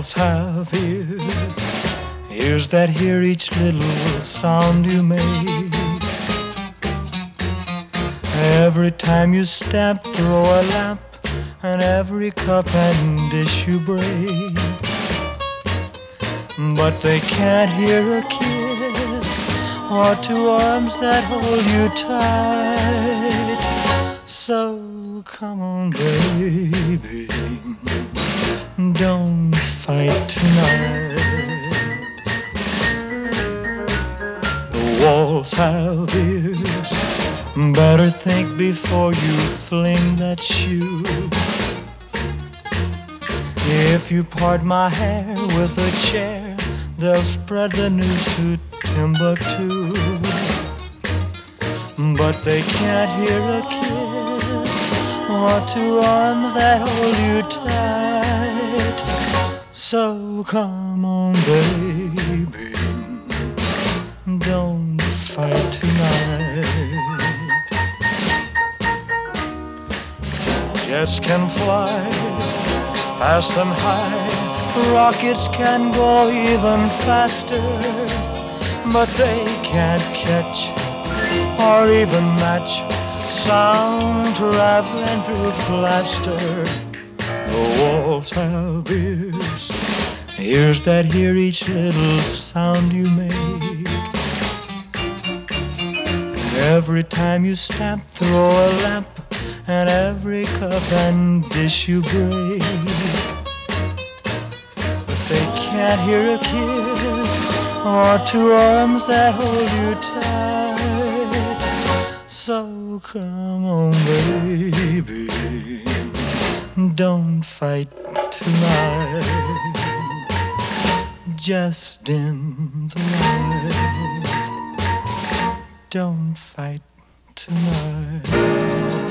walls have ears, ears that hear each little sound you make. Every time you step, throw a lamp, and every cup and dish you break. But they can't hear a kiss or two arms that hold you tight. So come on, baby, don't fight tonight. The walls have ears. Better think before you fling that shoe. If you part my hair with a chair, they'll spread the news to Timbuktu. But they can't hear a kiss or two arms that hold you tight. So come on, baby, don't fight tonight. Jets can fly fast and high, rockets can go even faster, but they can't catch or even match sound traveling through the plaster. Have ears, ears that hear each little sound you make. And Every time you stamp, throw a lamp, and every cup and dish you break. But they can't hear a kiss or two arms that hold you tight. So come on, baby, don't fight tonight. Just dim the light. Don't fight tonight.